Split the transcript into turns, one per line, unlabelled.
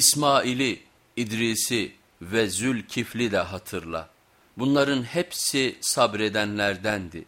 İsmail'i, İdris'i ve Zülkifli de hatırla. Bunların hepsi sabredenlerdendi.